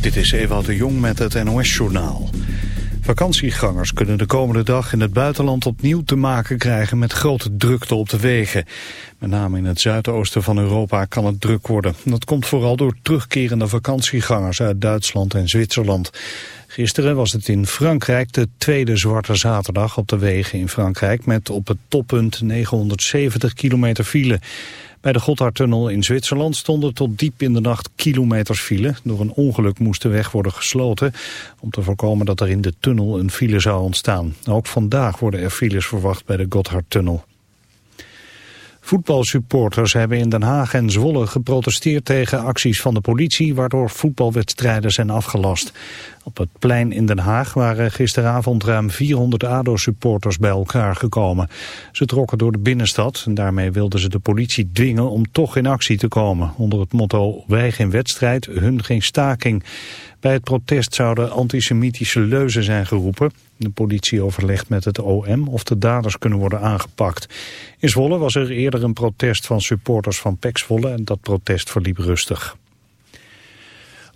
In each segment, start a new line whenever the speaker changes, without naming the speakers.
Dit is Ewout de Jong met het NOS-journaal. Vakantiegangers kunnen de komende dag in het buitenland opnieuw te maken krijgen met grote drukte op de wegen. Met name in het zuidoosten van Europa kan het druk worden. Dat komt vooral door terugkerende vakantiegangers uit Duitsland en Zwitserland. Gisteren was het in Frankrijk de tweede zwarte zaterdag op de wegen in Frankrijk met op het toppunt 970 kilometer file. Bij de Gotthardtunnel in Zwitserland stonden tot diep in de nacht kilometers file. Door een ongeluk moest de weg worden gesloten om te voorkomen dat er in de tunnel een file zou ontstaan. Ook vandaag worden er files verwacht bij de Gotthardtunnel. Voetbalsupporters hebben in Den Haag en Zwolle geprotesteerd tegen acties van de politie, waardoor voetbalwedstrijden zijn afgelast. Op het plein in Den Haag waren gisteravond ruim 400 ADO-supporters bij elkaar gekomen. Ze trokken door de binnenstad en daarmee wilden ze de politie dwingen om toch in actie te komen. Onder het motto wij geen wedstrijd, hun geen staking. Bij het protest zouden antisemitische leuzen zijn geroepen. De politie overlegt met het OM of de daders kunnen worden aangepakt. In Zwolle was er eerder een protest van supporters van Zwolle en dat protest verliep rustig.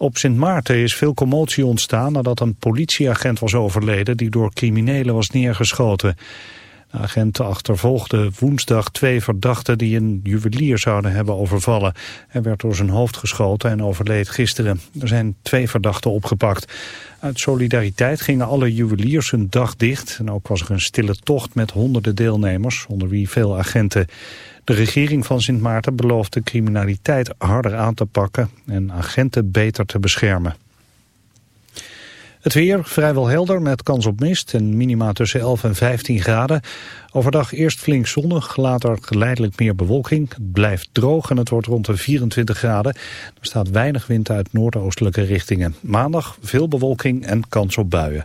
Op Sint Maarten is veel commotie ontstaan nadat een politieagent was overleden die door criminelen was neergeschoten. De agent achtervolgde woensdag twee verdachten die een juwelier zouden hebben overvallen. Hij werd door zijn hoofd geschoten en overleed gisteren. Er zijn twee verdachten opgepakt. Uit solidariteit gingen alle juweliers een dag dicht. En ook was er een stille tocht met honderden deelnemers, onder wie veel agenten. De regering van Sint Maarten belooft de criminaliteit harder aan te pakken en agenten beter te beschermen. Het weer vrijwel helder met kans op mist en minima tussen 11 en 15 graden. Overdag eerst flink zonnig, later geleidelijk meer bewolking. Het blijft droog en het wordt rond de 24 graden. Er staat weinig wind uit noordoostelijke richtingen. Maandag veel bewolking en kans op buien.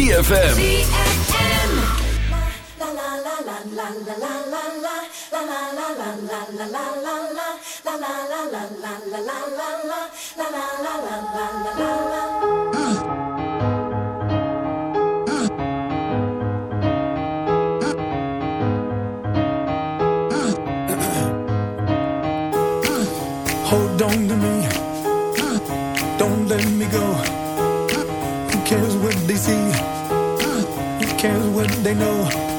ZFM.
they know.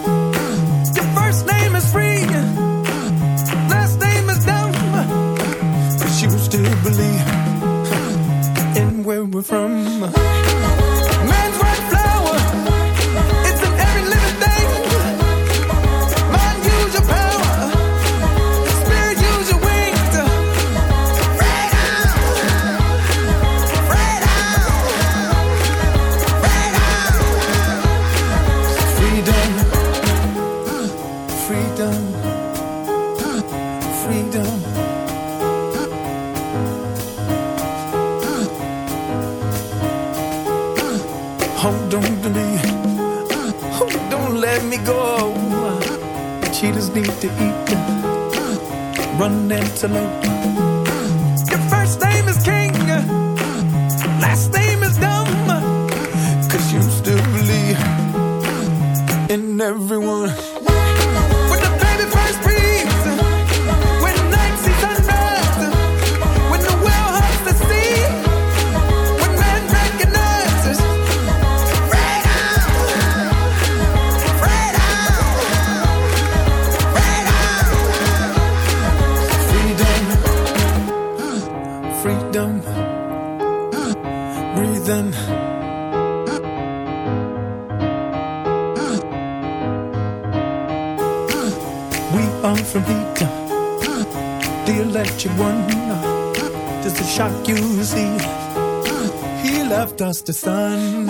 one. Just a shock you see. He left us to sun.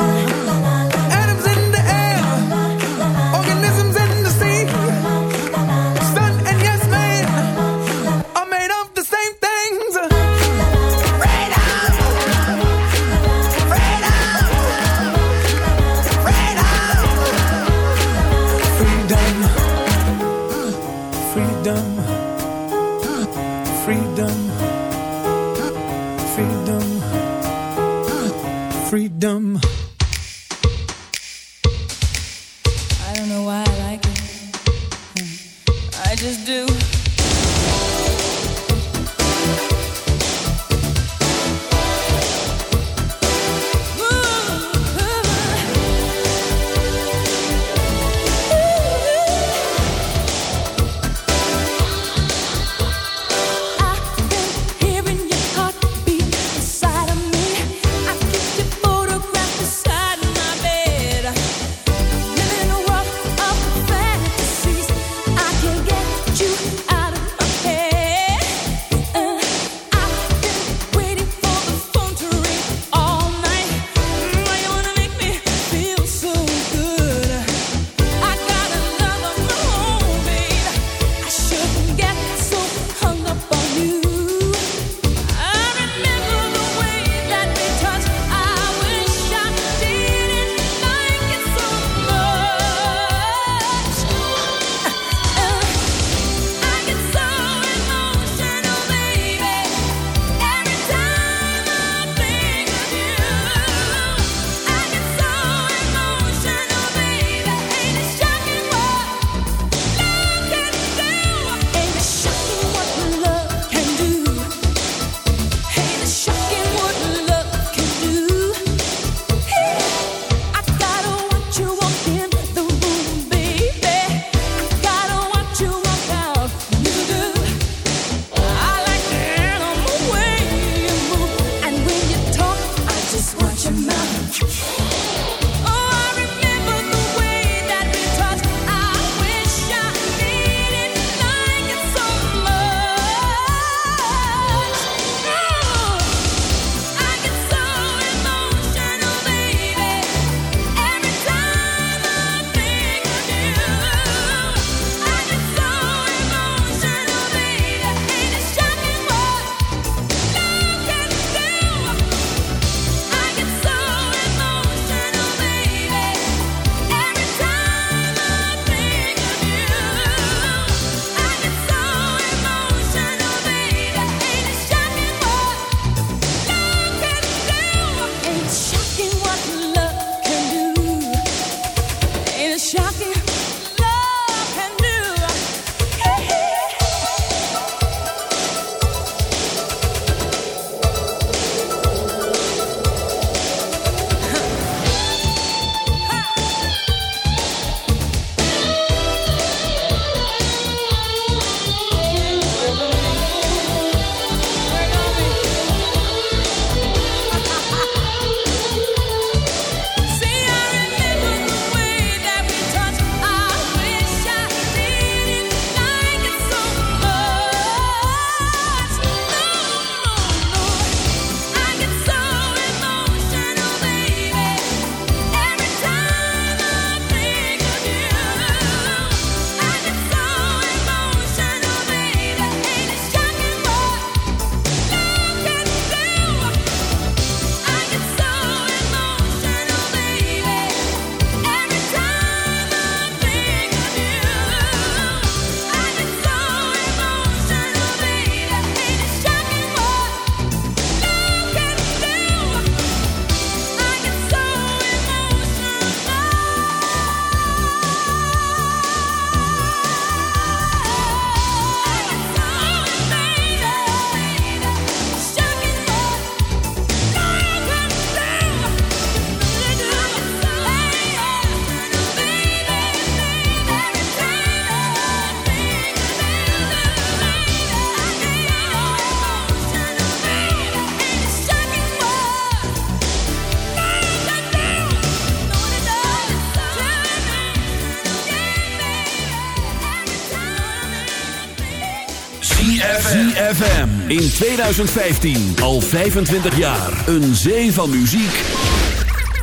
In
2015 al 25 jaar. Een zee van muziek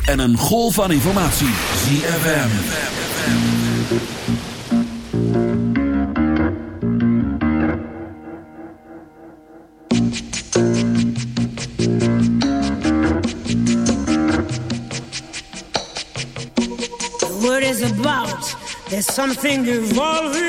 en een golf van informatie. ZFM.
The word is about. There's something evolving.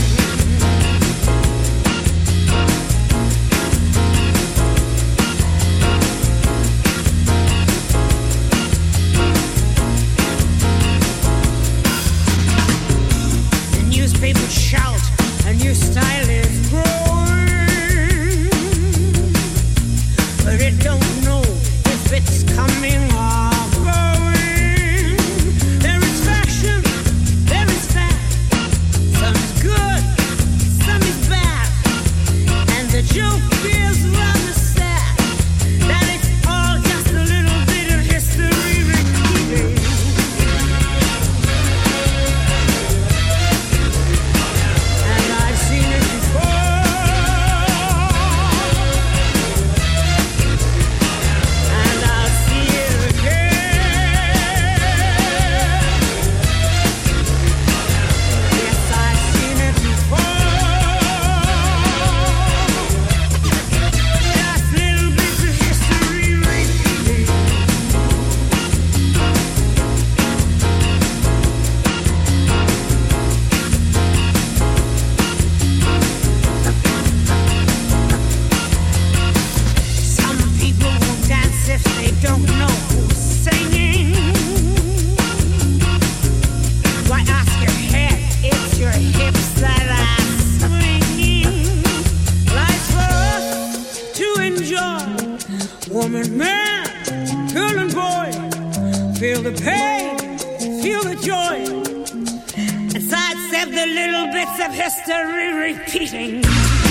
And sidestep the little bits of history repeating.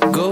ago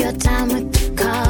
your
time with the call.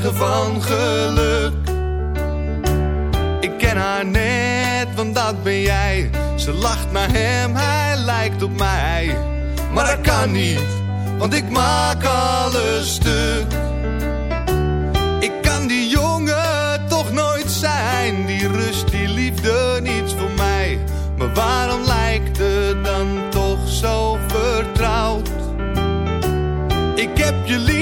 van geluk. Ik ken haar net, want dat ben jij. Ze lacht naar hem, hij lijkt op mij. Maar dat kan niet, want ik maak alles stuk. Ik kan die jongen toch nooit zijn. Die rust, die liefde, niets voor mij. Maar waarom lijkt het dan toch zo vertrouwd? Ik heb je lief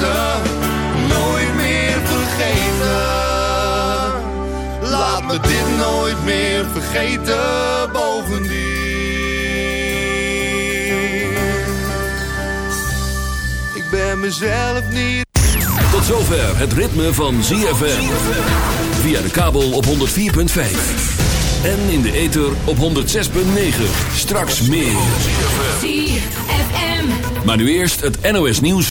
vergeten. Nooit meer vergeten. Laat me dit nooit meer vergeten. Bovendien. Ik ben mezelf niet.
Tot zover het ritme van ZFM. Via de kabel op 104.5. En in de ether op 106.9. Straks meer. Maar nu eerst het NOS nieuws.